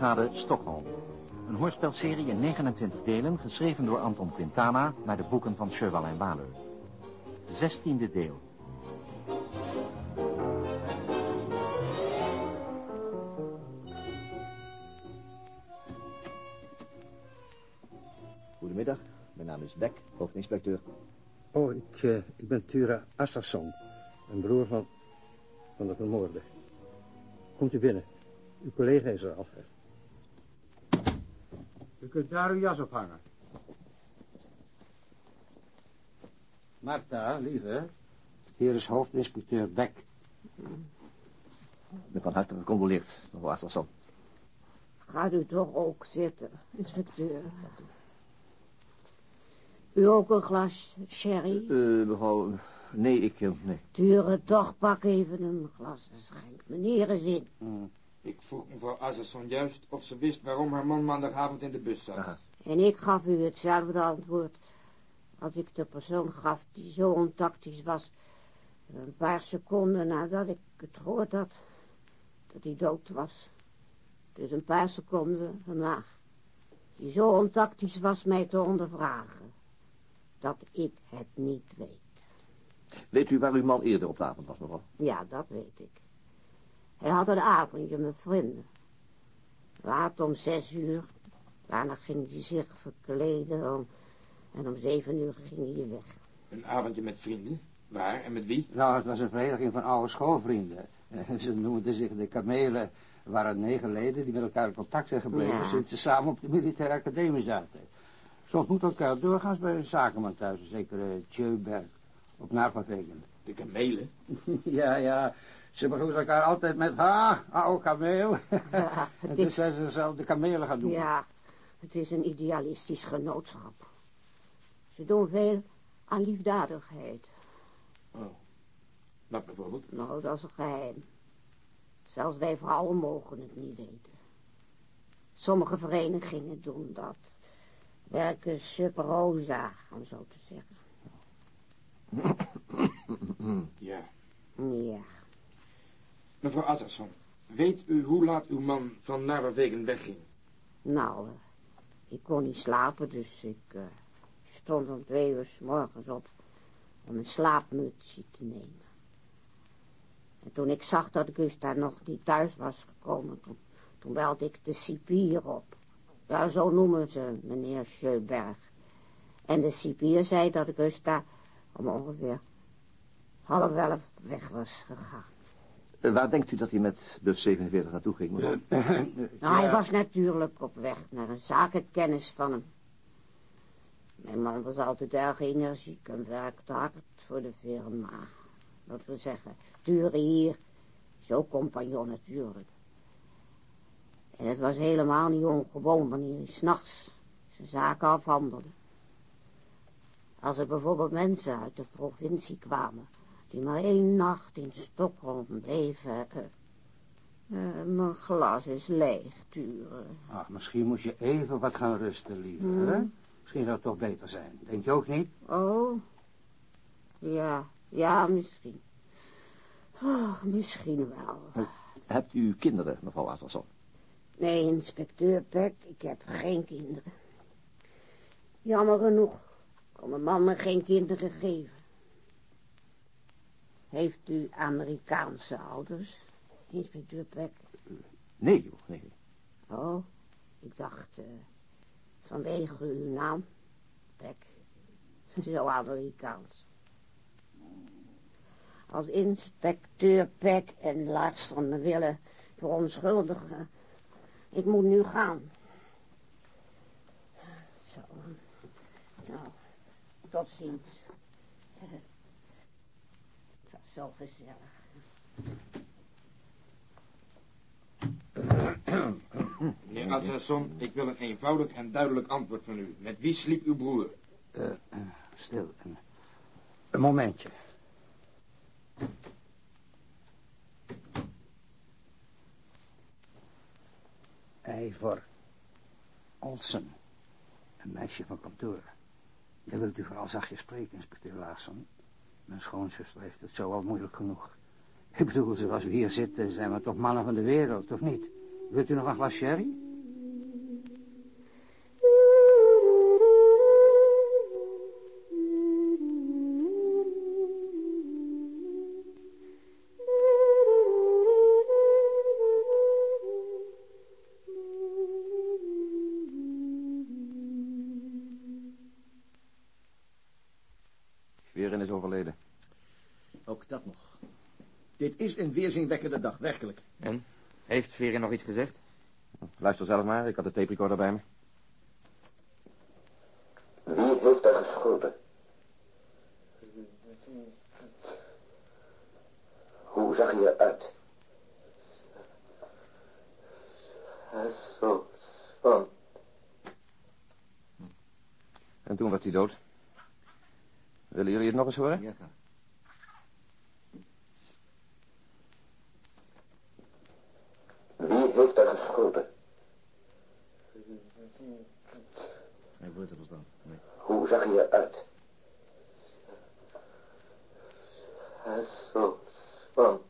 Moordbrigade Stockholm. Een hoorspelserie in 29 delen, geschreven door Anton Quintana... naar de boeken van Sherwal en Waler. Zestiende deel. Goedemiddag, mijn naam is Beck, hoofdinspecteur. Oh, ik, eh, ik ben Tura Assasson, een broer van, van de vermoorde. Komt u binnen. Uw collega is er al. U kunt daar uw jas ophangen. Marta, lieve. Hier is hoofdinspecteur Beck. Ik ben van harte gecondoleerd, mevrouw Assasson. Gaat u toch ook zitten, inspecteur. U ook een glas sherry? Eh, mevrouw... Nee, ik... eh, nee. Ture, toch pak even een glas en schenk meneer eens in. Ik vroeg mevrouw Assasson juist of ze wist waarom haar man maandagavond in de bus zat. Aha. En ik gaf u hetzelfde antwoord als ik de persoon gaf die zo ontactisch was. Een paar seconden nadat ik het gehoord had dat hij dood was. Dus een paar seconden daarna. Die zo ontactisch was mij te ondervragen. Dat ik het niet weet. Weet u waar uw man eerder op de avond was, mevrouw? Ja, dat weet ik. Hij had een avondje met vrienden. Laat om zes uur. Daarna ging hij zich verkleden om, en om zeven uur ging hij weg. Een avondje met vrienden. Waar en met wie? Nou, het was een vereniging van oude schoolvrienden. Ze noemden zich de kamelen. Er waren negen leden die met elkaar in contact zijn gebleven... Ja. sinds ze samen op de militaire academie zaten. Ze ontmoeten elkaar doorgaans bij een zakenman thuis, een zekere Tjeuberg, op Narvavegen. De kamelen. ja, ja, ze begroeten elkaar altijd met ha, oude kameel. Ja, en het toen is, zijn ze zelf de kamelen gaan doen. ja, het is een idealistisch genootschap. Ze doen veel aan liefdadigheid. Oh. Wat bijvoorbeeld? Nou, dat is een geheim. Zelfs wij vrouwen mogen het niet weten. Sommige verenigingen doen dat. Werken sub rosa, om zo te zeggen. Ja. Ja, Mevrouw Assasson, weet u hoe laat uw man van Narvavegen wegging? nou, eh, ik kon niet slapen, dus ik eh, stond om twee uur s morgens op om een slaapmutsje te nemen. En toen ik zag dat Gusta nog niet thuis was gekomen, toen, toen belde ik de cipier op. Ja, zo noemen ze meneer Scheuberg. En de cipier zei dat Gusta om ongeveer half elf weg was gegaan. Eh, waar denkt u dat hij met bus 47 naartoe ging, mevrouw? Nou, hij was natuurlijk op weg naar een zakenkennis van hem. Mijn man was altijd erg energiek en werkte hard voor de firma. Dat wil zeggen, Ture hier, zo compagnon natuurlijk. En het was helemaal niet ongewoon wanneer hij s'nachts zijn zaken afhandelde. Als er bijvoorbeeld mensen uit de provincie kwamen, die maar één nacht in Stockholm bleven... eh, mijn glas is leeg, Ture. Ach, misschien moet je even wat gaan rusten, lieve. Hè? Misschien zou het toch beter zijn. Denk je ook niet? Oh, ja, ja, misschien. Oh, misschien wel. Hebt u kinderen, mevrouw Assasson? Nee, inspecteur Peck, ik heb geen kinderen. Jammer genoeg kon mijn man me geen kinderen geven. Heeft u Amerikaanse ouders, inspecteur Peck? Nee, joh, nee. Oh, ik dacht, eh, vanwege uw naam, Peck, zo Amerikaans. Als inspecteur Peck en Larsen me willen verontschuldigen, ik moet nu gaan. Zo, nou, tot ziens. Zo gezellig. Meneer Assasson, ik wil een eenvoudig en duidelijk antwoord van u. Met wie sliep uw broer? Eh, eh, stil. Een, een momentje. Eivor Olsen. Een meisje van kantoor. Jij wilt u vooral zachtjes spreken, inspecteur Laarsen. Mijn schoonzuster heeft het zo al moeilijk genoeg. Ik bedoel, zoals we hier zitten, zijn we toch mannen van de wereld, of niet? Wilt u nog een glas sherry? Een weerzinwekkende dag, werkelijk. En? Heeft Verin nog iets gezegd? Luister zelf maar, ik had de tape recorder bij me. Wie heeft er geschoten? Hoe zag je eruit? Zo, zo. En toen was hij dood. Willen jullie het nog eens horen? Ja, graag. Wie heeft er geschoten? Hij wordt er verstaan. Nee. Hoe zag je eruit? Zo, zo.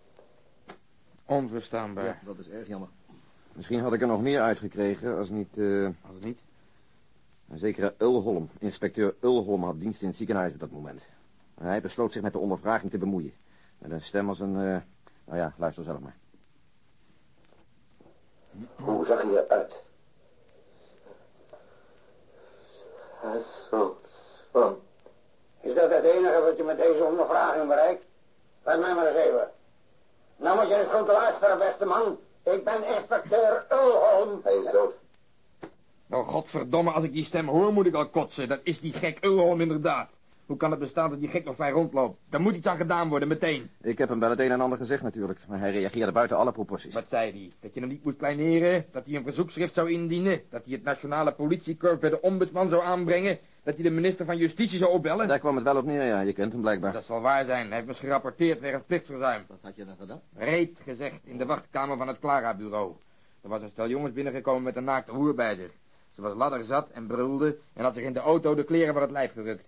Onverstaanbaar. Ja, dat is erg jammer. Misschien had ik er nog meer uitgekregen als niet... eh, Als het niet? een zekere Ulholm. Inspecteur Ulholm had dienst in het ziekenhuis op dat moment. Hij besloot zich met de ondervraging te bemoeien. Met een stem als een... eh, nou ja, luister zelf maar. Hoe zag je eruit? Zo. Is dat het enige wat je met deze ondervraging bereikt? Laat mij maar eens even. Nou moet je eens goed luisteren, beste man. Ik ben inspecteur Ulholm. Hij is dood. Oh, godverdomme, als ik die stem hoor, moet ik al kotsen. Dat is die gek Ulholm inderdaad. Hoe kan het bestaan dat die gek nog vrij rondloopt? Daar moet iets aan gedaan worden, meteen. Ik heb hem wel het een en ander gezegd natuurlijk. Maar hij reageerde buiten alle proporties. Wat zei hij? Dat je hem niet moest kleineren? Dat hij een verzoekschrift zou indienen? Dat hij het nationale politiekorps bij de ombudsman zou aanbrengen? Dat hij de minister van Justitie zou opbellen? Daar kwam het wel op neer, ja. Je kent hem blijkbaar. Dat zal waar zijn. Hij heeft me gerapporteerd wegens plichtverzuim. Wat had je dan gedaan? Reed gezegd in de wachtkamer van het Clara-bureau. Er was een stel jongens binnengekomen met een naakte hoer bij zich. Ze was ladderzat en brulde en had zich in de auto de kleren van het lijf gerukt.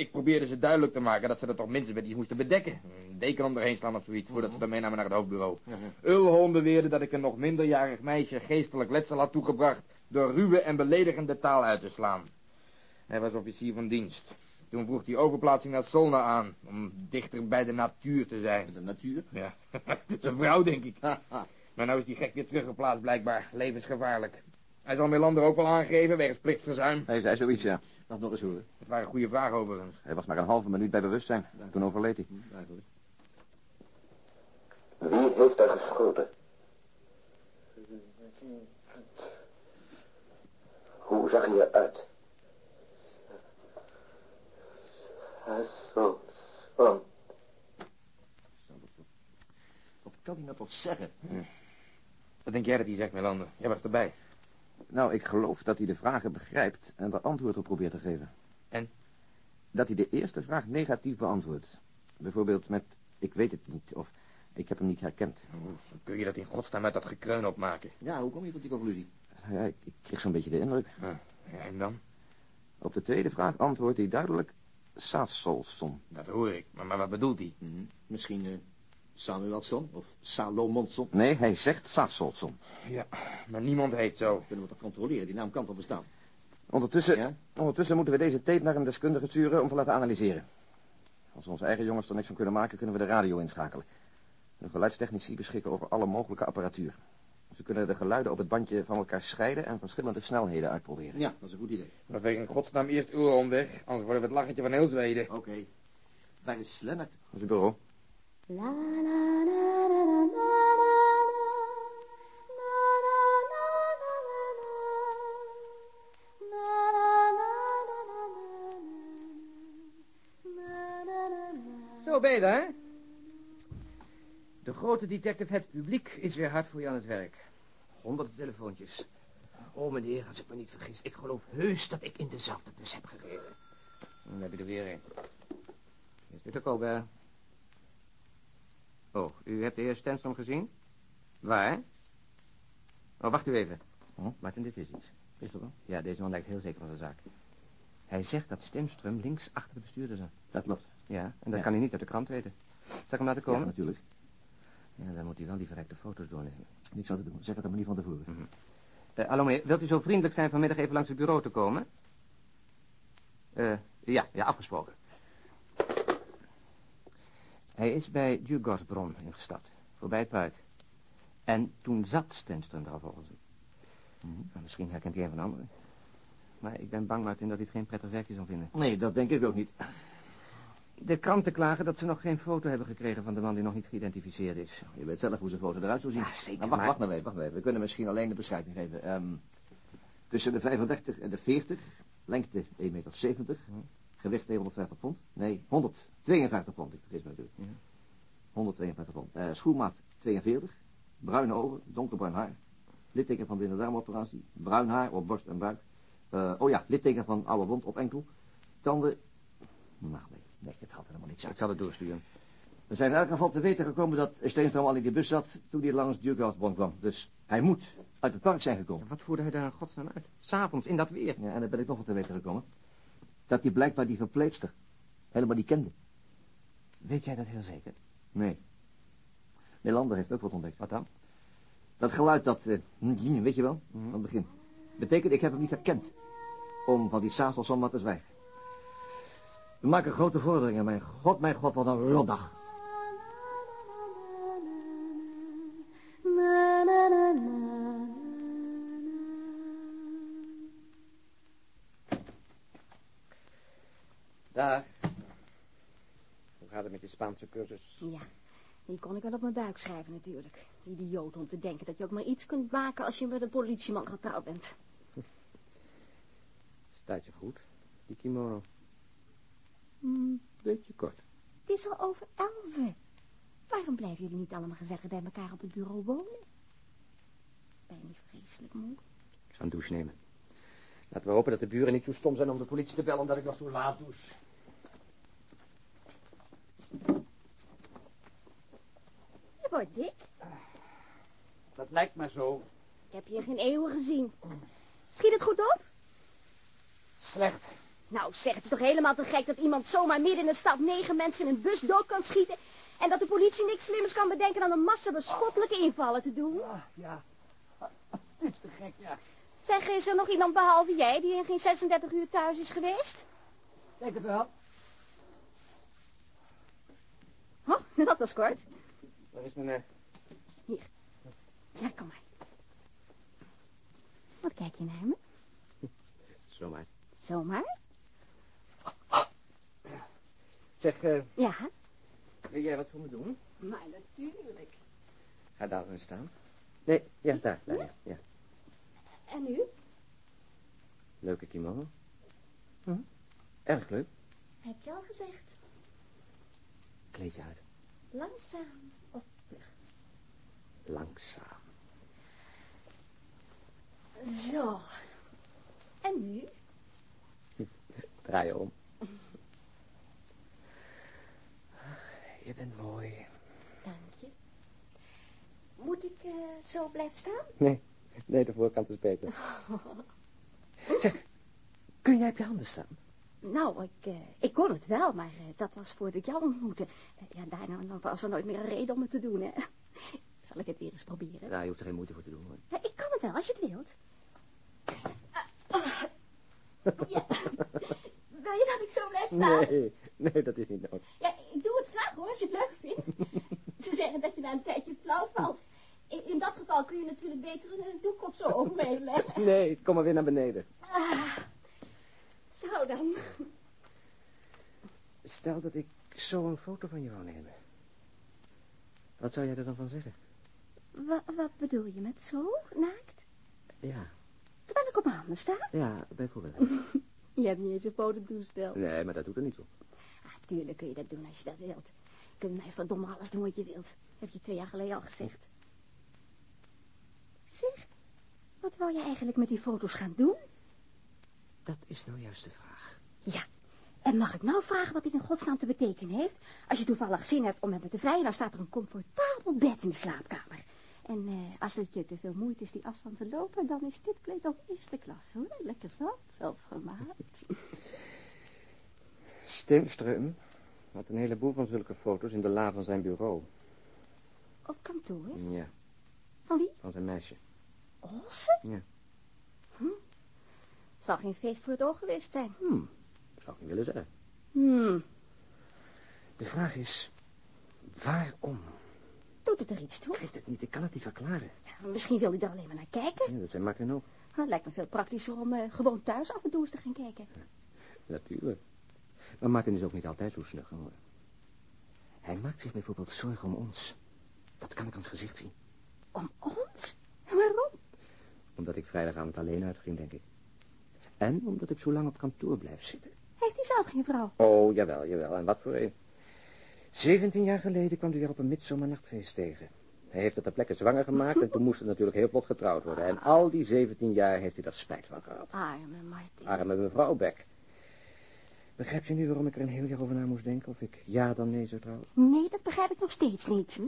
Ik probeerde ze duidelijk te maken dat ze dat toch minstens met iets moesten bedekken. Een deken om erheen slaan of zoiets, voordat ze dat meenamen naar het hoofdbureau. Ulholm beweerde dat ik een nog minderjarig meisje geestelijk letsel had toegebracht... door ruwe en beledigende taal uit te slaan. Hij was officier van dienst. Toen vroeg hij overplaatsing naar Solna aan, om dichter bij de natuur te zijn. De natuur? Ja, zijn vrouw, denk ik. Maar nou is die gek weer teruggeplaatst, blijkbaar. Levensgevaarlijk. Hij zal Melander ook wel aangeven, wegens plichtverzuim. Hij zei zoiets, ja. Laat nog eens horen. Het waren goede vragen overigens. Hij was maar een halve minuut bij bewustzijn. Toen overleed hij. Eigenlijk. Wie heeft er geschoten? Hoe zag je eruit? Zo, zo. Wat kan hij nou toch zeggen? Wat denk jij dat hij zegt, Melander? Jij was erbij. Nou, ik geloof dat hij de vragen begrijpt en er antwoord op probeert te geven. En? Dat hij de eerste vraag negatief beantwoordt. Bijvoorbeeld met, ik weet het niet, of ik heb hem niet herkend. Hoe kun je dat in godsnaam met dat gekreun opmaken? Ja, hoe kom je tot die conclusie? Ja, ik, ik kreeg zo'n beetje de indruk. Ja, en dan? Op de tweede vraag antwoordt hij duidelijk Sasolson. Dat hoor ik. Maar, maar wat bedoelt hij? Mhm. Misschien eh, Samuelson of Salomonson. Nee, hij zegt Sasolson. Ja, maar niemand heet zo. Kunnen we toch controleren? Die naam kan toch bestaan? Ondertussen, Ja? ondertussen moeten we deze tape naar een deskundige sturen om te laten analyseren. Als onze eigen jongens er niks van kunnen maken, kunnen we de radio inschakelen. De geluidstechnici beschikken over alle mogelijke apparatuur. Ze kunnen de geluiden op het bandje van elkaar scheiden en verschillende snelheden uitproberen. Ja, dat is een goed idee. Maar veeg in godsnaam eerst Ulholm weg, anders worden we het lachetje van heel Zweden. Oké. Waar is Lennart? Dat is het bureau. Zo daar, hè? De grote detective Het Publiek is weer hard voor je aan het werk. Honderden telefoontjes. Oh, meneer, als ik me niet vergis, ik geloof heus dat ik in dezelfde bus heb gereden. Dan heb je er weer een. Inspecteur Colbert. Oh, u hebt de heer Stenstrom gezien? Waar? Oh, wacht u even. Hm? Martin, dit is iets. Is dat wel? Ja, deze man lijkt heel zeker van zijn zaak. Hij zegt dat Stenström links achter de bestuurder zat. Dat klopt. Ja, en dat Ja. kan hij niet uit de krant weten. Zal ik hem laten Ja, komen? natuurlijk. Ja, dan moet hij wel die verrekte foto's doornemen. Niks aan te doen. Zeg het hem niet van tevoren. Eh hallo meneer, wilt u zo vriendelijk zijn vanmiddag even langs het bureau te komen? Eh, ja, ja, afgesproken. Hij is bij Djurgårdsbron ingestapt, voorbij het park. En toen zat Stenström daar volgens hem. Nou, misschien herkent hij een van de anderen. Maar ik ben bang, Martin, dat hij het geen prettig werkje zal vinden. Nee, dat denk ik ook niet. De kranten klagen dat ze nog geen foto hebben gekregen van de man die nog niet geïdentificeerd is. Je weet zelf hoe zijn foto eruit zou zien. Ja, zeker, Nou, wacht, maar- wacht nou even, wacht even. We kunnen misschien alleen de beschrijving geven. Ehm, tussen de 35 en de 40, lengte 1,70 meter, gewicht 250 pond. Nee, 152 pond, ik vergis me natuurlijk. Ja. 152 pond. Eh, schoenmaat 42, bruine ogen, donkerbruin haar. Litteken van binnendarmoperatie, bruin haar op borst en buik. Eh, oh ja, litteken van oude wond op enkel. Tanden... Nou, nee, nee, het haalt helemaal niks Ik uit. zal het doorsturen. We zijn in elk geval te weten gekomen dat Steenstroom al in die bus zat toen hij langs Djurgårdsbron kwam. Dus hij moet uit het park zijn gekomen. Wat voerde hij daar in godsnaam uit? S'avonds, in dat weer. Ja, en dan ben ik nog wat te weten gekomen. Dat hij blijkbaar die verpleegster helemaal niet kende. Weet jij dat heel zeker? Nee. Nederlander heeft ook wat ontdekt. Wat dan? Dat geluid dat, hm, weet je wel, van het begin. Betekent, ik heb hem niet herkend. Om van die Sazels zomaar te zwijgen. We maken grote vorderingen, mijn god, mijn god, wat een rotdag. Spaanse cursus? Ja, die kon ik wel op mijn buik schrijven natuurlijk. Idioot om te denken dat je ook maar iets kunt maken als je met een politieman getrouwd bent. Staat je goed, die kimono? Hmm, beetje kort. Het is al over elven. Waarom blijven jullie niet allemaal gezellig bij elkaar op het bureau wonen? Ben je niet vreselijk moe? Ik ga een douche nemen. Laten we hopen dat de buren niet zo stom zijn om de politie te bellen omdat ik nog zo laat douche. Wordt. Dat lijkt me zo. Ik heb je in geen eeuwen gezien. Schiet het goed op? Slecht. Nou zeg, het is toch helemaal te gek dat iemand zomaar midden in de stad negen mensen in een bus dood kan schieten... en dat de politie niks slimmers kan bedenken dan een massa bespottelijke invallen te doen? Ah, ja. Het is te gek, ja. Zeg, is er nog iemand behalve jij die in geen 36 uur thuis is geweest? Denk het wel. Oh, dat was kort. Waar is mijn... Hier. Ja, kom maar. Wat kijk je naar me? Zomaar. Zomaar? Zeg, eh, Ja, wil jij wat voor me doen? maar natuurlijk. Ga daar dan staan. Nee, ja, daar, daar, ja. ja. En nu? Leuke kimono. Hm. Erg leuk. Heb je al gezegd? Kleed je uit. Langzaam? Langzaam. Zo. En nu? Draai je om. Je bent mooi. Dank je. Moet ik eh, zo blijven staan? Nee, nee, de voorkant is beter. Zeg, kun jij op je handen staan? Nou, ik, eh, ik kon het wel, maar eh, dat was voor ik jou ontmoette. Ja, daarna was er nooit meer een reden om het te doen, hè. Zal ik het weer eens proberen? Ja, je hoeft er geen moeite voor te doen, hoor. Ja, ik kan het wel, als je het wilt. Ja. Wil je dat ik zo blijf staan? Nee, nee, dat is niet nodig. Ja, ik doe het graag hoor, als je het leuk vindt. Ze zeggen dat je na een tijdje flauw valt. In, dat geval kun je natuurlijk beter een doek of zo over me heen leggen. Nee, kom maar weer naar beneden. Ah, zo dan. Stel dat ik zo een foto van je wou nemen. Wat zou jij er dan van zeggen? Wa- wat bedoel je met zo, naakt? Ja, Terwijl ik op mijn handen sta? ja, bijvoorbeeld. Je hebt niet eens een fototoestel. Nee, maar dat doet er niet toe. Ah, tuurlijk kun je dat doen als je dat wilt. Je kunt mij verdomme alles doen wat je wilt. Heb je twee jaar geleden al gezegd. Zeg, wat wou je eigenlijk met die foto's gaan doen? Dat is nou juist de vraag. Ja, en mag ik nou vragen wat dit in godsnaam te betekenen heeft? Als je toevallig zin hebt om met me te vrijen, dan staat er een comfortabel bed in de slaapkamer. En eh, als het je te veel moeite is die afstand te lopen, dan is dit kleed op eerste klas, hoor. Lekker zacht, zelfgemaakt. Stimström had een heleboel van zulke foto's in de la van zijn bureau. Op kantoor? Ja, Van wie? van zijn meisje. Olsen? Ja. Hm. Zal geen feest voor het oog geweest zijn. Hm, zou ik niet willen zeggen. Hmm. De vraag is, waarom? Doet het er iets toe? Ik weet het niet, ik kan het niet verklaren. Ja, misschien wil hij er alleen maar naar kijken. Ja, dat zijn Martin ook. Het lijkt me veel praktischer om eh, gewoon thuis af en toe eens te gaan kijken. Natuurlijk. Maar Martin is ook niet altijd zo snug, hoor. Hij maakt zich bijvoorbeeld zorgen om ons. Dat kan ik aan zijn gezicht zien. Om ons? Waarom? Omdat ik vrijdagavond alleen uitging, denk ik. En omdat ik zo lang op kantoor blijf zitten. Heeft hij zelf geen vrouw? Oh, jawel, jawel. En wat voor een. Zeventien jaar geleden kwam hij weer op een midzomernachtfeest tegen. Hij heeft het ter plekke zwanger gemaakt en toen moest het natuurlijk heel vlot getrouwd worden. En al die zeventien jaar heeft hij daar spijt van gehad. Arme Martin. Arme mevrouw Beck. Begrijp je nu waarom ik er een heel jaar over na moest denken of ik ja dan nee zou trouwen? Nee, dat begrijp ik nog steeds niet.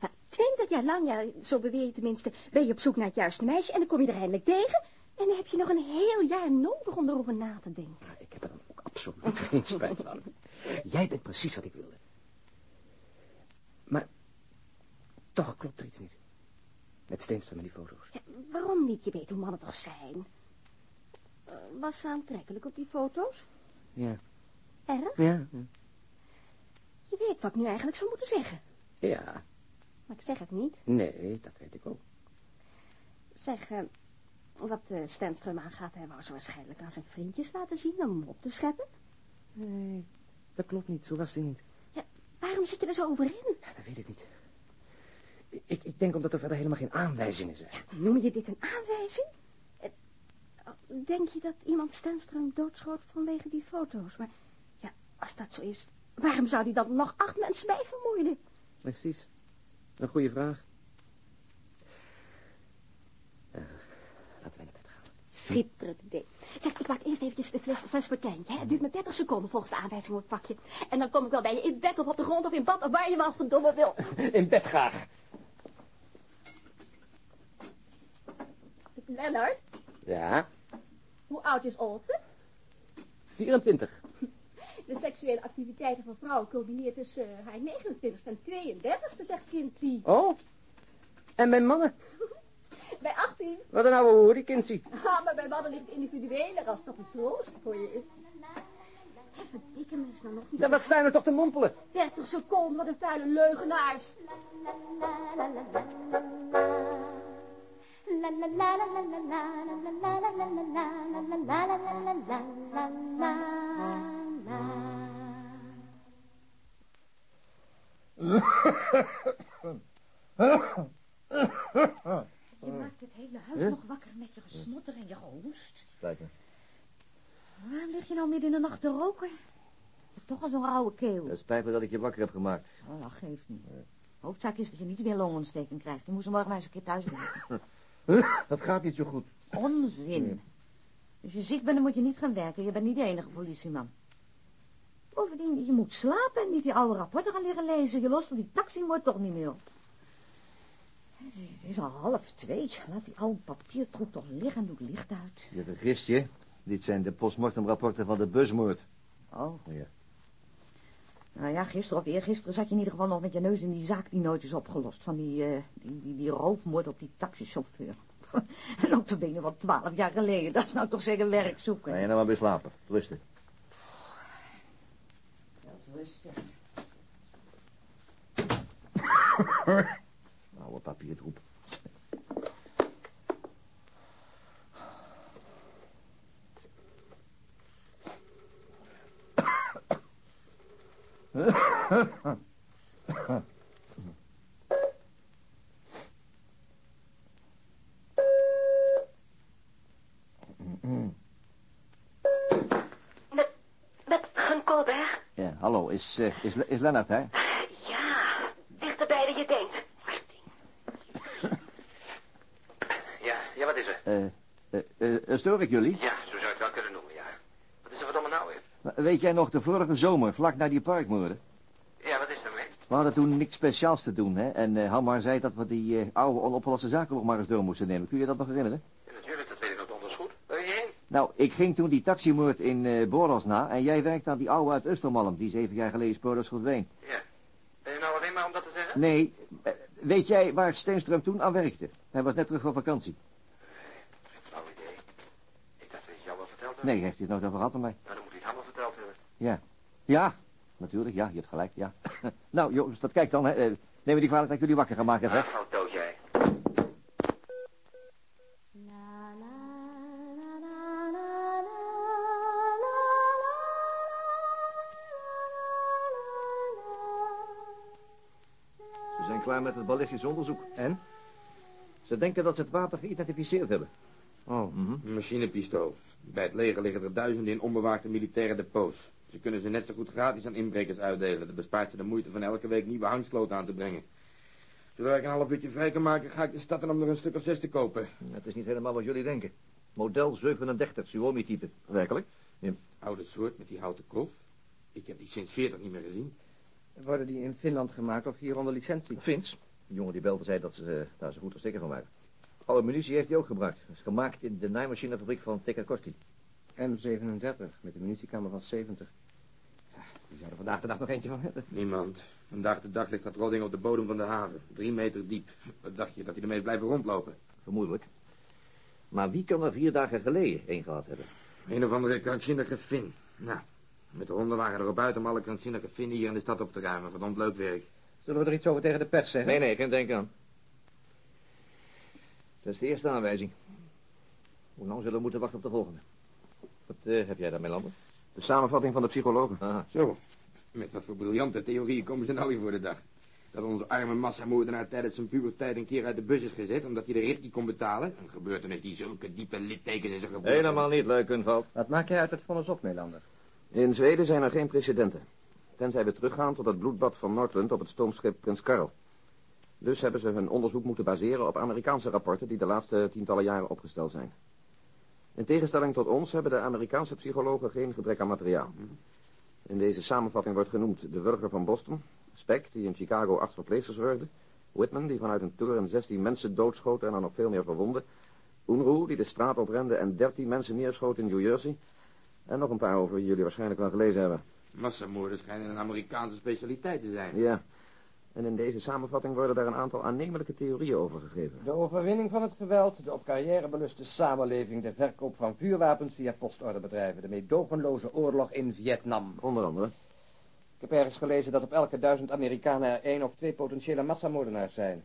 Ja, Twintig jaar lang, ja, zo beweer je tenminste, ben je op zoek naar het juiste meisje en dan kom je er eindelijk tegen. En dan heb je nog een heel jaar nodig om erover na te denken. Ja, ik heb er dan ook absoluut geen spijt van. Jij bent precies wat ik wilde. Maar toch klopt er iets niet. Met Steenstra en die foto's. Ja, waarom niet? Je weet hoe mannen toch zijn. Eh, was ze aantrekkelijk op die foto's? Ja. Erg? Ja. Ja. Je weet wat ik nu eigenlijk zou moeten zeggen. ja. Maar ik zeg het niet. Nee, dat weet ik ook. Zeg, eh, wat uh, Stenström aangaat, hij wou ze waarschijnlijk aan zijn vriendjes laten zien om hem op te scheppen. Nee, dat klopt niet. Zo was hij niet. Ja, waarom zit je er zo over in? Ja, dat weet ik niet. Ik, ik denk omdat er verder helemaal geen aanwijzingen zijn. Noem je dit een aanwijzing? Eh, Denk je dat iemand Stenström doodschoot vanwege die foto's? Maar ja, als dat zo is, waarom zou hij dan nog acht mensen bij vermoorden? Precies. Een goede vraag. Eh, laten we naar bed gaan. Schitterend idee. Zeg, ik maak eerst eventjes de fles, de fles voor Tijntje. Het duurt maar 30 seconden volgens de aanwijzing op het pakje. En dan kom ik wel bij je in bed of op de grond of in bad of waar je maar verdomme wil. In bed graag. Lennart, Ja, hoe oud is Olsen? 24. De seksuele activiteiten van vrouwen culmineert tussen eh, haar 29ste en 32ste, zegt Kinsey. Oh, en mijn mannen? Bij 18. Wat een oude hoer, die Kinsey. Ah, maar bij mannen ligt individueler als dat een troost voor je is. Even dikke mensen nou nog niet. Zeg, wat staan we toch te mompelen? 30 seconden, wat een vuile leugenaars. Je maakt het hele huis nog wakker met je gesmotter en je gehoest. Spijt me. Waarom lig je nou midden in de nacht te roken? Toch al zo'n rauwe keel. Het spijt me dat ik je wakker heb gemaakt. Oh, dat geeft niet. Hoofdzaak is dat je niet weer longontsteking krijgt. Je moest hem morgen maar eens een keer thuis blijven. Dat gaat niet zo goed. Onzin. Als je ziek bent, dan moet je niet gaan werken. Je bent niet de enige politieman. Bovendien, je moet slapen en niet die oude rapporten gaan liggen lezen. Je lost er die taximoord toch niet meer op. Het is al half twee. Laat die oude papiertroep toch liggen en doe het licht uit. Je vergist je. Dit zijn de postmortemrapporten van de busmoord. Oh. Ja. Nou ja, gisteren of eergisteren zat je in ieder geval nog met je neus in die zaak die nooit is opgelost. Van die, eh, die, die, die roofmoord op die taxichauffeur. en ook te benen wat twaalf jaar geleden. Dat is nou toch zeker werk zoeken. Ga je nou maar weer slapen. Rusten. Rustig. Oude papiertroep. Met, met Gun Colbert? Ja, hallo. Is, eh, is, is Lennart, hè? Ja, dichterbij dan je denkt. Ja, ja, wat is er? Eh, eh, eh, stoor ik jullie? Ja, zo zou je het wel kunnen noemen, ja. Wat is er verdomme nou weer? Maar Weet jij nog, de vorige zomer, vlak na die parkmoorden? Ja, wat is er mee? We hadden toen niks speciaals te doen, hè? En eh Hammar zei dat we die eh, oude onopgeloste zaken nog maar eens door moesten nemen. Kun je dat nog herinneren? Ja, natuurlijk, dat weet ik nog donders goed. Waar je heen? Nou, ik ging toen die taximoord in eh Boros na en jij werkt aan die oude uit Östermalm, die zeven jaar geleden spoorloos verdween. Ja. Ben je nou alleen maar om dat te zeggen? Nee, weet jij waar Steenström toen aan werkte? Hij was net terug van vakantie. Flauw idee. Ik dacht dat je jou wel verteld had. Nee, heeft hij het nooit over gehad met mij? Nou, dan moet hij het allemaal verteld hebben. Ja. Ja, natuurlijk, ja, je hebt gelijk, ja. nou, jongens, dat kijk dan, hè. Eh, Neem me die kwalijk dat ik jullie wakker gemaakt heb, hè. Ah, gauw dood jij. Ze zijn klaar met het ballistisch onderzoek. En? Ze denken dat ze het wapen geïdentificeerd hebben. Oh. Een machinepistool. Bij het leger liggen er duizenden in onbewaakte militaire depots. Ze kunnen ze net zo goed gratis aan inbrekers uitdelen. Dat bespaart ze de moeite van elke week nieuwe hangsloten aan te brengen. Zodra ik een half uurtje vrij kan maken, ga ik de stad in om er een stuk of zes te kopen. Het is niet helemaal wat jullie denken. Model 37, Suomi-type. Werkelijk? Ja. Oude soort met die houten kolf. Ik heb die sinds 40 niet meer gezien. Worden die in Finland gemaakt of hier onder licentie? Fins. De jongen die belde zei dat ze eh, daar zo goed als zeker van waren. Oude munitie heeft hij ook gebruikt. Dat is gemaakt in de naaimachinefabriek van Tekakoski. M37, met een munitiekamer van 70. Die zouden vandaag de dag nog eentje van hebben. Niemand. Vandaag de dag ligt dat rodding op de bodem van de haven. Drie meter diep. Wat dacht je, dat hij ermee is blijven rondlopen? Vermoedelijk. Maar wie kan er vier dagen geleden één gehad hebben? Een of andere krankzinnige Fin. Nou, met de honden waren erop uit om alle krankzinnige Finnen hier in de stad op te ruimen. Verdomd leuk werk. Zullen we er iets over tegen de pers zeggen? Nee, nee, geen denk aan. Dat is de eerste aanwijzing. Hoe lang zullen we moeten wachten op de volgende? Wat eh, heb jij daarmee, Lambert? De samenvatting van de psychologen. Aha. Zo, met wat voor briljante theorieën komen ze nou weer voor de dag. Dat onze arme massamoordenaar tijdens zijn puberteit een keer uit de bus is gezet... omdat hij de rit niet kon betalen. Een gebeurtenis die zulke diepe littekens in zijn gevoel... Helemaal niet leuk, Kunvald. Wat maak jij uit het vonnis op, Melander? In Zweden zijn er geen precedenten. Tenzij we teruggaan tot het bloedbad van Nordland op het stoomschip Prins Karl. Dus hebben ze hun onderzoek moeten baseren op Amerikaanse rapporten die de laatste tientallen jaren opgesteld zijn. In tegenstelling tot ons hebben de Amerikaanse psychologen geen gebrek aan materiaal. In deze samenvatting wordt genoemd de Wurger van Boston, Speck, die in Chicago acht verpleegsters wurgde, Whitman, die vanuit een toren 16 mensen doodschoot en er nog veel meer verwondde, Unruh, die de straat oprende en 13 mensen neerschoot in New Jersey, en nog een paar over wie jullie waarschijnlijk wel gelezen hebben. Massamoorden schijnen een Amerikaanse specialiteit te zijn. Ja. En in deze samenvatting worden daar een aantal aannemelijke theorieën over gegeven. De overwinning van het geweld, de op carrière beluste samenleving, de verkoop van vuurwapens via postorderbedrijven, de meedogenloze oorlog in Vietnam. Onder andere. Ik heb ergens gelezen dat op elke duizend Amerikanen er één of twee potentiële massamoordenaars zijn.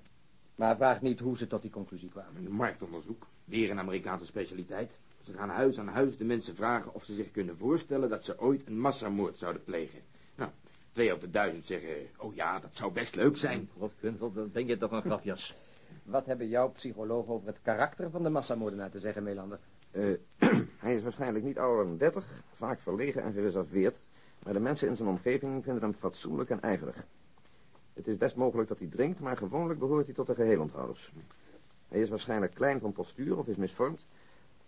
Maar vraag niet hoe ze tot die conclusie kwamen. Een marktonderzoek. Weer een Amerikaanse specialiteit. Ze gaan huis aan huis de mensen vragen of ze zich kunnen voorstellen dat ze ooit een massamoord zouden plegen. Twee op de duizend zeggen, oh ja, dat zou best leuk zijn. Wat Kunvald, dan ben je toch een grafjas. Wat hebben jouw psychologen over het karakter van de massamoordenaar te zeggen, Melander? Eh, hij is waarschijnlijk niet ouder dan 30, vaak verlegen en gereserveerd, maar de mensen in zijn omgeving vinden hem fatsoenlijk en ijverig. Het is best mogelijk dat hij drinkt, maar gewoonlijk behoort hij tot de geheelonthouders. Hij is waarschijnlijk klein van postuur of is misvormd,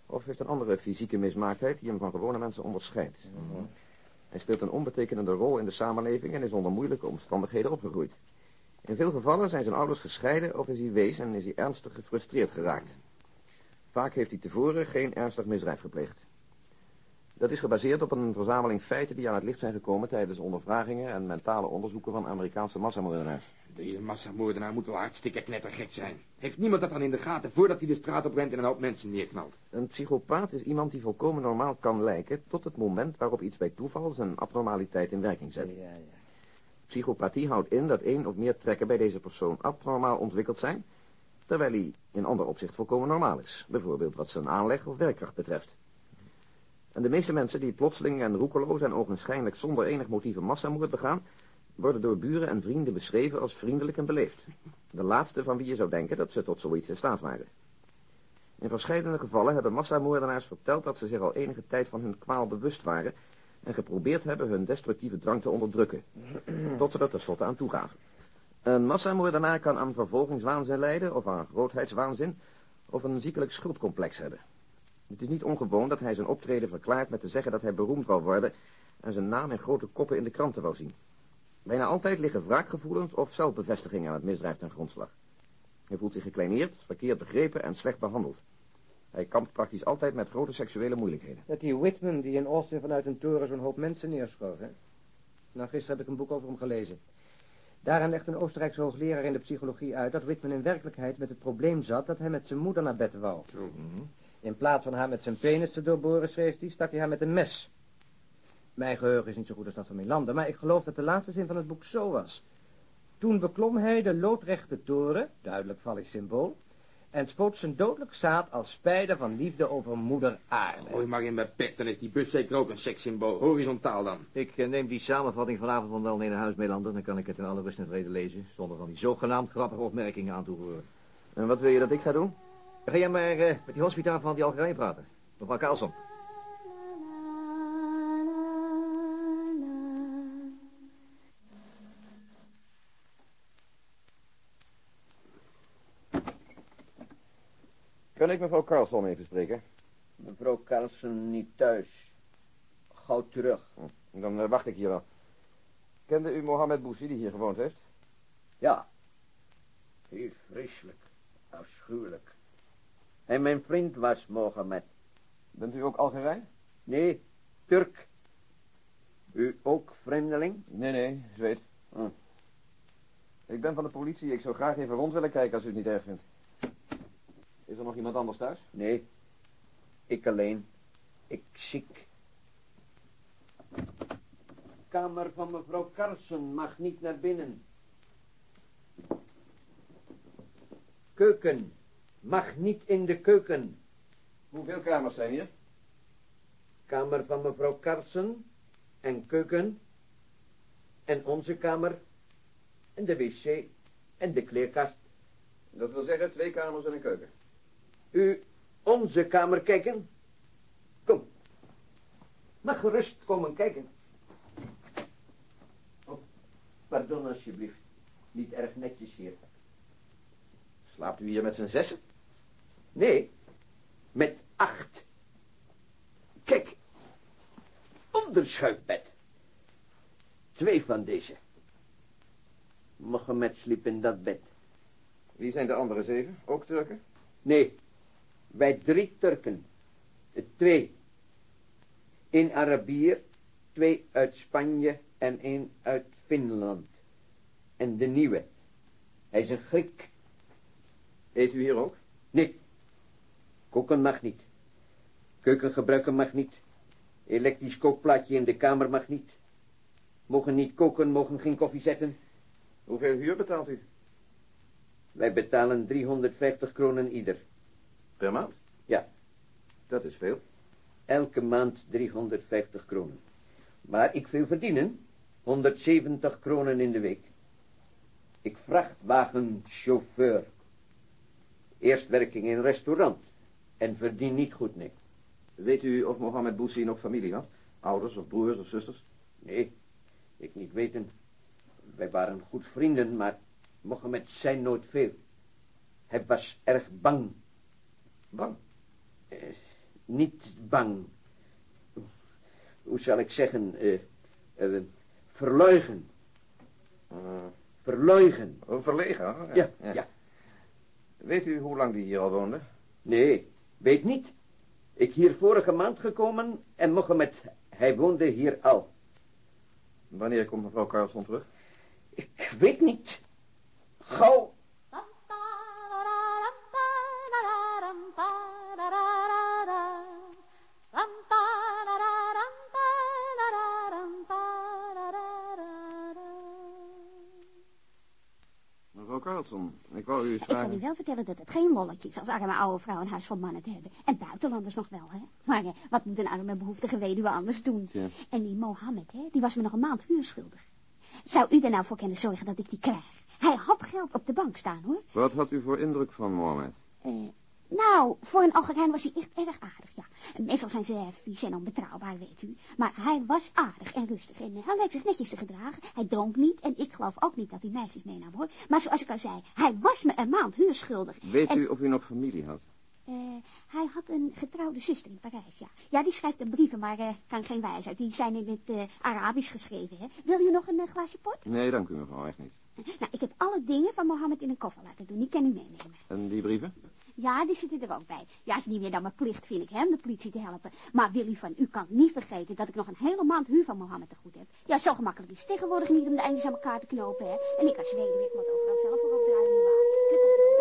of heeft een andere fysieke mismaaktheid die hem van gewone mensen onderscheidt. Hij speelt een onbetekenende rol in de samenleving en is onder moeilijke omstandigheden opgegroeid. In veel gevallen zijn zijn ouders gescheiden of is hij wees en is hij ernstig gefrustreerd geraakt. Vaak heeft hij tevoren geen ernstig misdrijf gepleegd. Dat is gebaseerd op een verzameling feiten die aan het licht zijn gekomen tijdens ondervragingen en mentale onderzoeken van Amerikaanse massamoordenaars. Deze massamoordenaar moet wel hartstikke knettergek zijn. Heeft niemand dat dan in de gaten voordat hij de straat oprent en een hoop mensen neerknalt? Een psychopaat is iemand die volkomen normaal kan lijken tot het moment waarop iets bij toeval zijn abnormaliteit in werking zet. Ja, ja. Psychopathie houdt in dat één of meer trekken bij deze persoon abnormaal ontwikkeld zijn, terwijl hij in ander opzicht volkomen normaal is, bijvoorbeeld wat zijn aanleg of werkkracht betreft. En de meeste mensen die plotseling en roekeloos en ogenschijnlijk zonder enig motief een massamoord begaan, worden door buren en vrienden beschreven als vriendelijk en beleefd. De laatste van wie je zou denken dat ze tot zoiets in staat waren. In verschillende gevallen hebben massamoordenaars verteld dat ze zich al enige tijd van hun kwaal bewust waren en geprobeerd hebben hun destructieve drang te onderdrukken, tot ze er tenslotte aan toegaven. Een massamoordenaar kan aan vervolgingswaanzin lijden of aan grootheidswaanzin of een ziekelijk schuldcomplex hebben. Het is niet ongewoon dat hij zijn optreden verklaart met te zeggen dat hij beroemd wil worden en zijn naam in grote koppen in de kranten wil zien. Bijna altijd liggen wraakgevoelens of zelfbevestiging aan het misdrijf ten grondslag. Hij voelt zich gekleineerd, verkeerd begrepen en slecht behandeld. Hij kampt praktisch altijd met grote seksuele moeilijkheden. Dat die Whitman die in Austin vanuit een toren zo'n hoop mensen neerschoot, hè? Nou, gisteren heb ik een boek over hem gelezen. Daarin legt een Oostenrijkse hoogleraar in de psychologie uit dat Whitman in werkelijkheid met het probleem zat dat hij met zijn moeder naar bed wou. In plaats van haar met zijn penis te doorboren, schreef hij, stak hij haar met een mes. Mijn geheugen is niet zo goed als dat van Melander, maar ik geloof dat de laatste zin van het boek zo was. Toen beklom hij de loodrechte toren, duidelijk vallig symbool, en spoot zijn dodelijk zaad als spijder van liefde over moeder aarde. Gooi maar in mijn bek, dan is die bus zeker ook een sekssymbool. Horizontaal dan. Ik eh, neem die samenvatting vanavond van wel mee naar huis, Melander. Dan kan ik het in alle rust en vrede lezen, zonder van die zogenaamd grappige opmerkingen aan te horen. En wat wil je dat ik ga doen? Ga jij maar eh, met die hospitaal van die Algerijn praten. Mevrouw Carlson. Kan ik mevrouw Carlson even spreken? Mevrouw Carlsen niet thuis. Gauw terug. Hm, Dan eh, wacht ik hier wel. Kende u Mohammed Boussi die hier gewoond heeft? Ja. Heel vreselijk. Afschuwelijk. En mijn vriend was Mohammed. Bent u ook Algerijn? Nee, Turk. U ook vreemdeling? Nee, nee, zweet. Hm. Ik ben van de politie. Ik zou graag even rond willen kijken als u het niet erg vindt. Is er nog iemand anders thuis? Nee, ik alleen. Ik ziek. Kamer van mevrouw Carlsen mag niet naar binnen. Keuken. Mag niet in de keuken. Hoeveel kamers zijn hier? Kamer van mevrouw Carlsen. En keuken. En onze kamer. En de wc. En de kleerkast. Dat wil zeggen twee kamers en een keuken. U onze kamer kijken? Kom. Mag gerust komen kijken. Oh, pardon alsjeblieft. Niet erg netjes hier. Slaapt u hier met z'n zessen? Nee, met acht. Kijk, onderschuifbed. Twee van deze. Mohammed sliep in dat bed. Wie zijn de andere zeven? Ook Turken? Nee, wij drie Turken. Twee. Eén Arabier, twee uit Spanje en één uit Finland. En de nieuwe. Hij is een Griek. Eet u hier ook? Nee. Koken mag niet. Keuken gebruiken mag niet. Elektrisch kookplaatje in de kamer mag niet. Mogen niet koken, mogen geen koffie zetten. Hoeveel huur betaalt u? Wij betalen 350 kronen ieder. Per maand? Ja. Dat is veel. Elke maand 350 kronen. Maar ik veel verdienen. 170 kronen in de week. Ik vrachtwagenchauffeur. Eerst werk ik in restaurant. En verdien niet goed, nee. Weet u of Mohammed Boussi nog familie had? Ouders of broers of zusters? Nee, ik niet weten. Wij waren goed vrienden, maar Mohammed zei nooit veel. Hij was erg bang. Bang? Eh, niet bang. Hoe zal ik zeggen? eh eh, verleugen. Verleugen. Oh, verlegen? oh, Ja, ja. Weet u hoe lang die hier al woonde? Nee, weet niet. Ik hier vorige maand gekomen en Mohammed, hij woonde hier al. Wanneer komt mevrouw Carlson terug? Ik weet niet. Gauw. Ik wou u eens Ik kan u wel vertellen dat het geen lolletje is als arme oude vrouw een huis vol mannen te hebben. En buitenlanders nog wel, hè. Maar eh, wat moet een arme behoeftige weduwe anders doen? Ja. En die Mohammed, hè, die was me nog een maand huurschuldig. Zou u er nou voor kunnen zorgen dat ik die krijg? Hij had geld op de bank staan, hoor. Wat had u voor indruk van Mohammed? Eh, nou, voor een Algerijn was hij echt erg aardig, ja. Meestal zijn ze vies en onbetrouwbaar, weet u. Maar hij was aardig en rustig en eh, hij leek zich netjes te gedragen. Hij dronk niet en ik geloof ook niet dat hij meisjes meenam, hoor. Maar zoals ik al zei, hij was me een maand huurschuldig. Weet En, u of u nog familie had? eh, hij had een getrouwde zuster in Parijs, ja. Ja, die schrijft een brieven, maar eh, kan geen wijs uit. Die zijn in het eh, Arabisch geschreven, hè. Wil u nog een eh, glaasje port? Nee, dank u mevrouw, echt niet. Nou, ik heb alle dingen van Mohammed in een koffer laten doen. Die kan u meenemen. En die brieven? Ja, die zitten er ook bij. Ja, is niet meer dan mijn plicht, vind ik, hem de politie te helpen. Maar Willy van u kan niet vergeten dat ik nog een hele maand huur van Mohammed te goed heb. Ja, zo gemakkelijk is het tegenwoordig niet om de eindjes aan elkaar te knopen, hè. En ik als weduwe, ik moet overal zelf voor opdraaien, nietwaar. En dan komt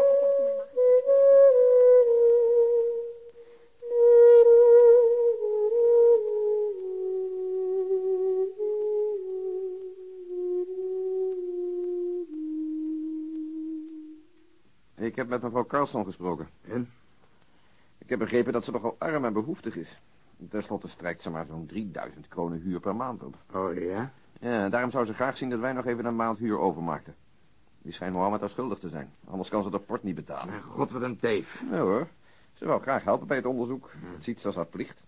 Ik heb met mevrouw Carlson gesproken. En? Ik heb begrepen dat ze nogal arm en behoeftig is. Ten slotte strijkt ze maar zo'n 3000 kronen huur per maand op. Oh, ja? Ja, daarom zou ze graag zien dat wij nog even een maand huur overmaakten. Die schijnt Mohammed al schuldig te zijn. Anders kan ze de port niet betalen. Mijn god, wat een teef. Ja hoor. Ze wil graag helpen bij het onderzoek. Het ziet ze als haar plicht.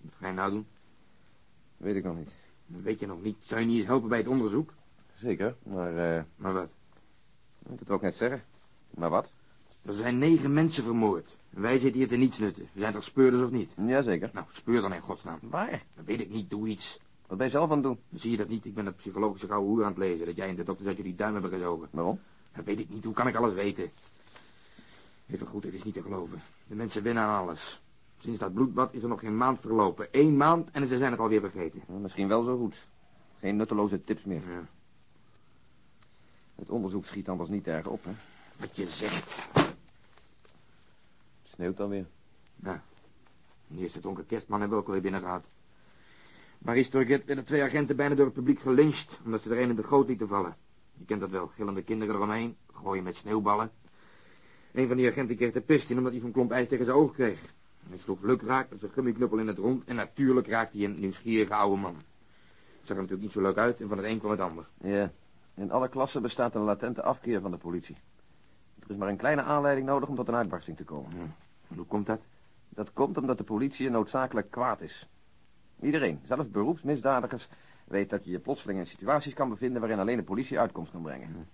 Wat ga je nou doen? Weet ik nog niet. Dat weet je nog niet. Zou je niet eens helpen bij het onderzoek? Zeker, maar... eh Maar wat? Ik het ook net zeggen. Maar wat? Er zijn negen mensen vermoord. Wij zitten hier te niets nutten. We zijn toch speurders of niet? Jazeker. Nou, speur dan in godsnaam. Waar? Dat weet ik niet. Doe iets. Wat ben je zelf aan het doen? Zie je dat niet? Ik ben het psychologische gouden hoer aan het lezen. Dat jij en de dokter uit jullie duim hebben gezogen. Waarom? Dat weet ik niet. Hoe kan ik alles weten? Even goed, het is niet te geloven. De mensen winnen aan alles. Sinds dat bloedbad is er nog geen maand verlopen. Eén maand en ze zijn het alweer vergeten. Ja, misschien wel zo goed. Geen nutteloze tips meer. Ja. Het onderzoek schiet anders niet erg op, hè? Wat je zegt. Het sneeuwt alweer. Ja. De eerste donker kerstman hebben we ook alweer binnen gehad. Marie Storget werden twee agenten bijna door het publiek gelyncht... omdat ze er een in de goot lieten vallen. Je kent dat wel. Gillende kinderen eromheen. Gooien met sneeuwballen. Een van die agenten kreeg de pest in omdat hij zo'n klomp ijs tegen zijn oog kreeg. Hij sloeg luk raak met zijn gummiknuppel in het rond... en natuurlijk raakte hij een nieuwsgierige oude man. Het zag er natuurlijk niet zo leuk uit en van het een kwam het ander. Ja. In alle klassen bestaat een latente afkeer van de politie. Er is maar een kleine aanleiding nodig om tot een uitbarsting te komen. En hoe komt dat? Dat komt omdat de politie noodzakelijk kwaad is. Iedereen, zelfs beroepsmisdadigers, weet dat je je plotseling in situaties kan bevinden waarin alleen de politie uitkomst kan brengen.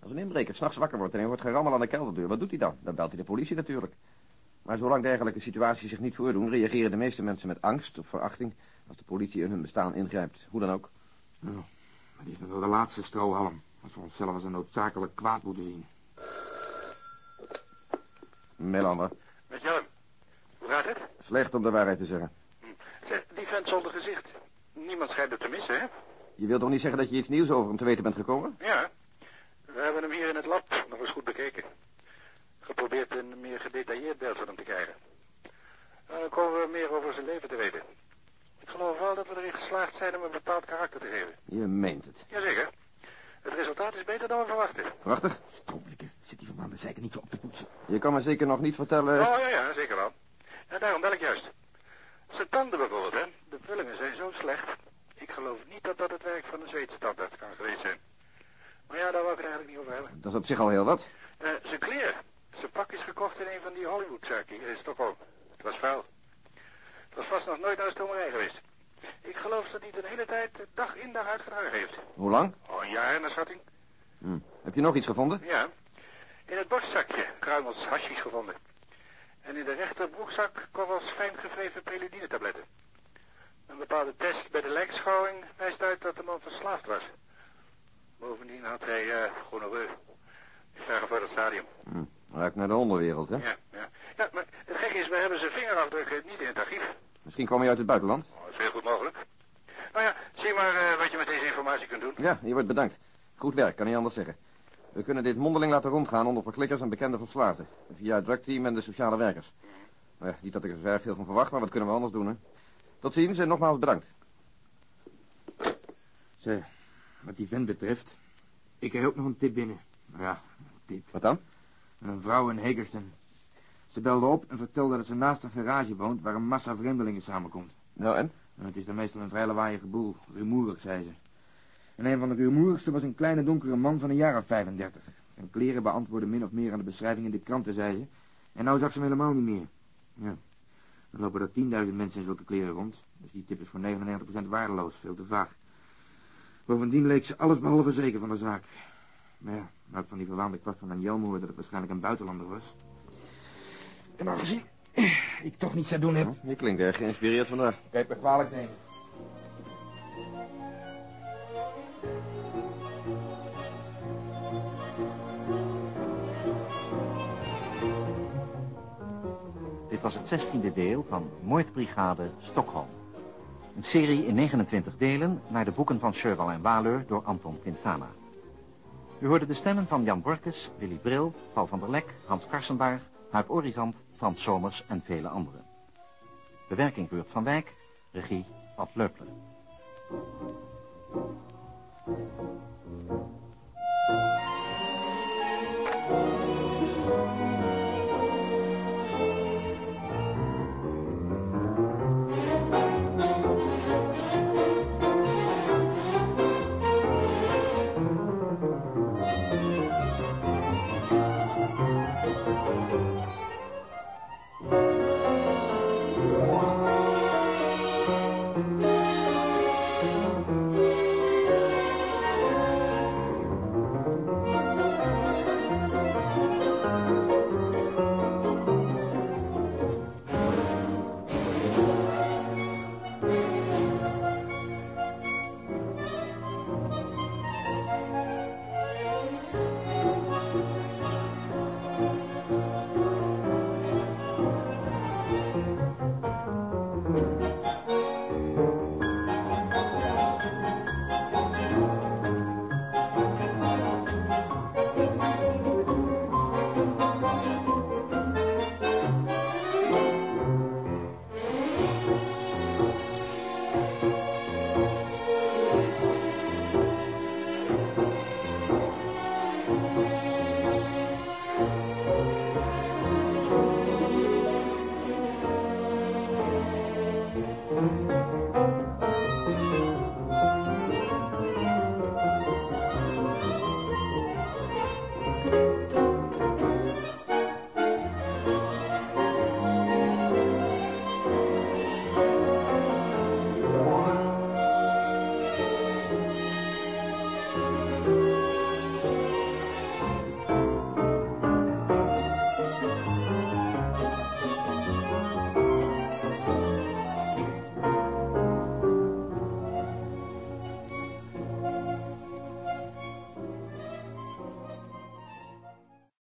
Als een inbreker s'nachts wakker wordt en hij hoort gerammel aan de kelderdeur, wat doet hij dan? Dan belt hij de politie natuurlijk. Maar zolang dergelijke situaties zich niet voordoen, reageren de meeste mensen met angst of verachting als de politie in hun bestaan ingrijpt. Hoe dan ook. Ja, maar dit is nog wel de laatste strohalm. Als we onszelf als een noodzakelijk kwaad moeten zien. Melander, Met Jan. Hoe gaat het? slecht om de waarheid te zeggen. Zeg, die vent zonder gezicht. Niemand schijnt het te missen, hè? Je wilt toch niet zeggen dat je iets nieuws over hem te weten bent gekomen? Ja. We hebben hem hier in het lab nog eens goed bekeken. Geprobeerd een meer gedetailleerd beeld van hem te krijgen. En dan komen we meer over zijn leven te weten. Ik geloof wel dat we erin geslaagd zijn om een bepaald karakter te geven. Je meent het. Jazeker. Het resultaat is beter dan we verwachten. Prachtig. Zeker niet zo op te poetsen. Je kan me zeker nog niet vertellen... Oh, ja, ja, zeker wel. En daarom bel ik juist. Zijn tanden bijvoorbeeld, hè. De vullingen zijn zo slecht. Ik geloof niet dat dat het werk van een Zweedse tandarts kan geweest zijn. Maar ja, daar wou ik het eigenlijk niet over hebben. Dat is op zich al heel wat. Eh, zijn kleren. Zijn pak is gekocht in een van die Hollywoodzaken hier in Stockholm. Het was vuil. Het was vast nog nooit aan de stomerij geweest. Ik geloof dat hij het een hele tijd eh, dag in dag uit gedragen heeft. Hoe lang? Oh, een jaar naar schatting. Hm. Heb je nog iets gevonden? Ja. In het borstzakje kruimels hashish gevonden. En in de rechterbroekzak korrels fijn gevreven preludine-tabletten. Een bepaalde test bij de lijkschouwing wijst uit dat de man verslaafd was. Bovendien had hij uh, gonoreu. Die vragen voor het stadium. Hm. Ruikt naar de onderwereld, hè? Ja, ja. Ja, maar het gekke is, we hebben zijn vingerafdrukken niet in het archief. Misschien kwam je uit het buitenland? Oh, dat is heel goed mogelijk. Nou ja, zie maar eh, wat je met deze informatie kunt doen. Ja, je wordt bedankt. Goed werk, kan niet anders zeggen. We kunnen dit mondeling laten rondgaan onder verklikkers en bekende verslaafden. Via het drugteam en de sociale werkers. Nou ja, niet dat ik er zo erg veel van verwacht, maar wat kunnen we anders doen, hè? Tot ziens en nogmaals bedankt. Zeg, wat die vent betreft... Ik heb ook nog een tip binnen. Nou Ja, een tip. Wat dan? Een vrouw in Hagerston. Ze belde op en vertelde dat ze naast een garage woont... waar een massa vreemdelingen samenkomt. Nou en? Het is dan meestal een vrij lawaaiige boel. Rumoerig, zei ze. En een van de rumoerigste was een kleine donkere man van een jaar of 35. Zijn kleren beantwoordden min of meer aan de beschrijving in de kranten, zei ze. En nou zag ze hem helemaal niet meer. Ja. Dan lopen er 10.000 mensen in zulke kleren rond. Dus die tip is voor 99% waardeloos, veel te vaag. Bovendien leek ze alles behalve zeker van de zaak. Maar ja, nou ik van die verwaande kwart van een Jelm hoorde dat het waarschijnlijk een buitenlander was. En aangezien ik toch niets te doen heb... Je klinkt erg geïnspireerd vandaag. Kijk me kwalijk nemen. Dit was het zestiende deel van Moordbrigade Stockholm. Een serie in 29 delen naar de boeken van Sherwal en Waleur door Anton Quintana. U hoorde de stemmen van Jan Borkes, Willy Bril, Paul van der Lek, Hans Karsenbaar, Huip Orizant, Frans Somers en vele anderen. Bewerking Beurt van Wijk, regie Ad Leupler.